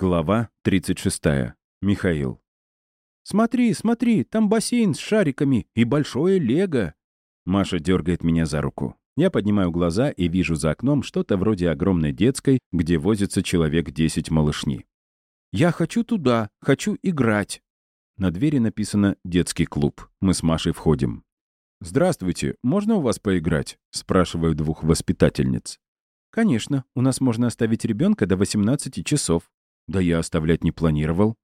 Глава 36. Михаил. «Смотри, смотри, там бассейн с шариками и большое лего!» Маша дергает меня за руку. Я поднимаю глаза и вижу за окном что-то вроде огромной детской, где возится человек 10 малышни. «Я хочу туда, хочу играть!» На двери написано «Детский клуб». Мы с Машей входим. «Здравствуйте, можно у вас поиграть?» — спрашиваю двух воспитательниц. «Конечно, у нас можно оставить ребенка до 18 часов», «Да я оставлять не планировал».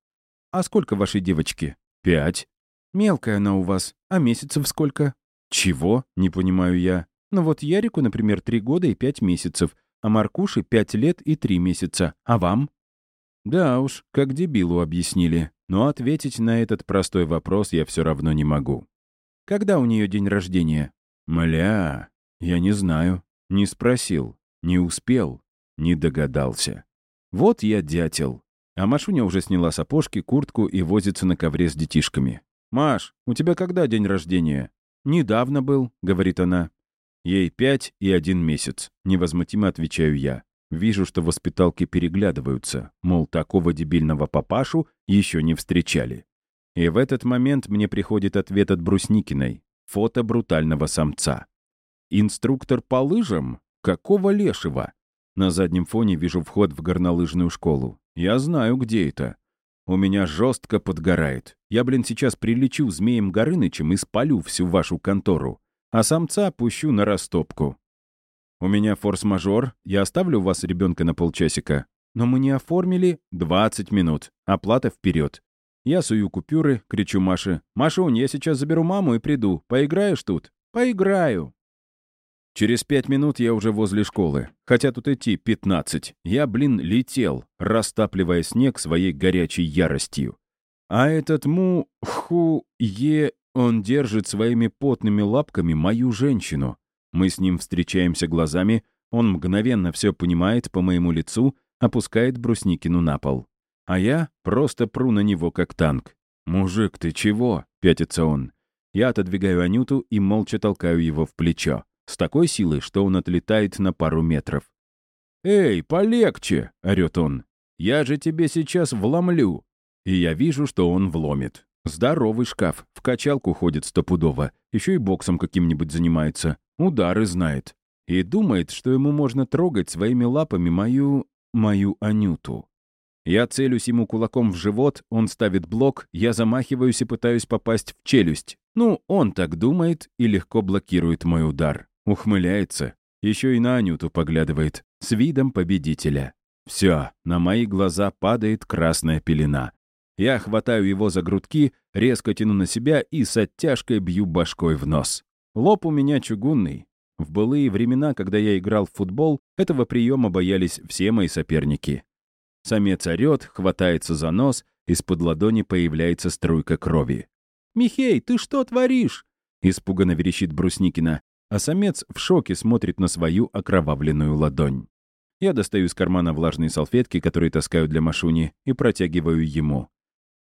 «А сколько вашей девочки?» «Пять». «Мелкая она у вас. А месяцев сколько?» «Чего?» — не понимаю я. «Ну вот Ярику, например, три года и пять месяцев, а Маркуше пять лет и три месяца. А вам?» Да уж, как дебилу объяснили. Но ответить на этот простой вопрос я все равно не могу. «Когда у нее день рождения?» «Мля, я не знаю. Не спросил. Не успел. Не догадался». Вот я дятел. А Машуня уже сняла сапожки, куртку и возится на ковре с детишками. «Маш, у тебя когда день рождения?» «Недавно был», — говорит она. Ей пять и один месяц. Невозмутимо отвечаю я. Вижу, что воспиталки переглядываются, мол, такого дебильного папашу еще не встречали. И в этот момент мне приходит ответ от Брусникиной. Фото брутального самца. Инструктор по лыжам? Какого лешего? На заднем фоне вижу вход в горнолыжную школу. Я знаю, где это. У меня жестко подгорает. Я, блин, сейчас прилечу змеем Горынычем и спалю всю вашу контору. А самца пущу на растопку. У меня форс-мажор. Я оставлю вас ребенка на полчасика. Но мы не оформили 20 минут. Оплата вперед. Я сую купюры, кричу Маше. «Машунь, я сейчас заберу маму и приду. Поиграешь тут?» «Поиграю». Через пять минут я уже возле школы. Хотя тут идти пятнадцать. Я, блин, летел, растапливая снег своей горячей яростью. А этот му... ху... е... он держит своими потными лапками мою женщину. Мы с ним встречаемся глазами, он мгновенно все понимает по моему лицу, опускает Брусникину на пол. А я просто пру на него, как танк. «Мужик, ты чего?» — пятится он. Я отодвигаю Анюту и молча толкаю его в плечо с такой силой, что он отлетает на пару метров. «Эй, полегче!» — орёт он. «Я же тебе сейчас вломлю!» И я вижу, что он вломит. Здоровый шкаф, в качалку ходит стопудово, еще и боксом каким-нибудь занимается, удары знает. И думает, что ему можно трогать своими лапами мою... мою Анюту. Я целюсь ему кулаком в живот, он ставит блок, я замахиваюсь и пытаюсь попасть в челюсть. Ну, он так думает и легко блокирует мой удар. Ухмыляется. Еще и на Анюту поглядывает. С видом победителя. Все, на мои глаза падает красная пелена. Я хватаю его за грудки, резко тяну на себя и с оттяжкой бью башкой в нос. Лоб у меня чугунный. В былые времена, когда я играл в футбол, этого приема боялись все мои соперники. Самец орёт, хватается за нос, из-под ладони появляется струйка крови. «Михей, ты что творишь?» — испуганно верещит Брусникина а самец в шоке смотрит на свою окровавленную ладонь. Я достаю из кармана влажные салфетки, которые таскаю для Машуни, и протягиваю ему.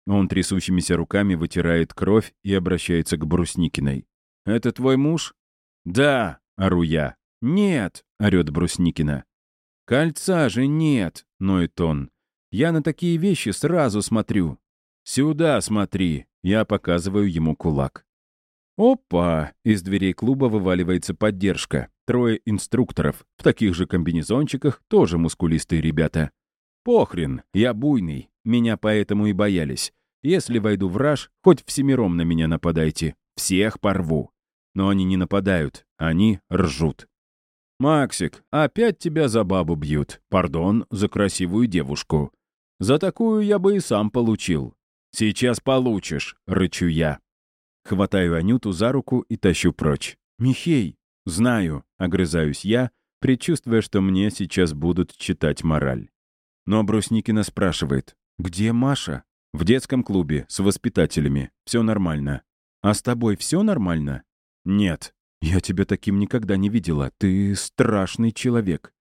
Он трясущимися руками вытирает кровь и обращается к Брусникиной. «Это твой муж?» «Да», — ору я. «Нет», — орёт Брусникина. «Кольца же нет», — ноет он. «Я на такие вещи сразу смотрю». «Сюда смотри», — я показываю ему кулак. Опа! Из дверей клуба вываливается поддержка. Трое инструкторов. В таких же комбинезончиках тоже мускулистые ребята. Похрен, я буйный. Меня поэтому и боялись. Если войду в раж, хоть всемиром на меня нападайте. Всех порву. Но они не нападают, они ржут. «Максик, опять тебя за бабу бьют. Пардон, за красивую девушку. За такую я бы и сам получил. Сейчас получишь», — рычу я. Хватаю Анюту за руку и тащу прочь. «Михей!» «Знаю», — огрызаюсь я, предчувствуя, что мне сейчас будут читать мораль. Но Брусникина спрашивает, «Где Маша?» «В детском клубе, с воспитателями. Все нормально». «А с тобой все нормально?» «Нет. Я тебя таким никогда не видела. Ты страшный человек.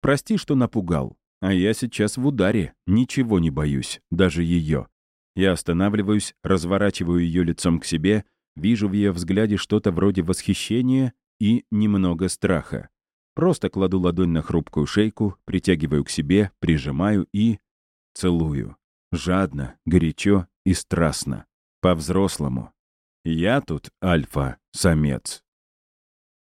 Прости, что напугал. А я сейчас в ударе. Ничего не боюсь. Даже ее. Я останавливаюсь, разворачиваю ее лицом к себе, вижу в ее взгляде что-то вроде восхищения и немного страха. Просто кладу ладонь на хрупкую шейку, притягиваю к себе, прижимаю и... целую. Жадно, горячо и страстно. По-взрослому. Я тут альфа-самец.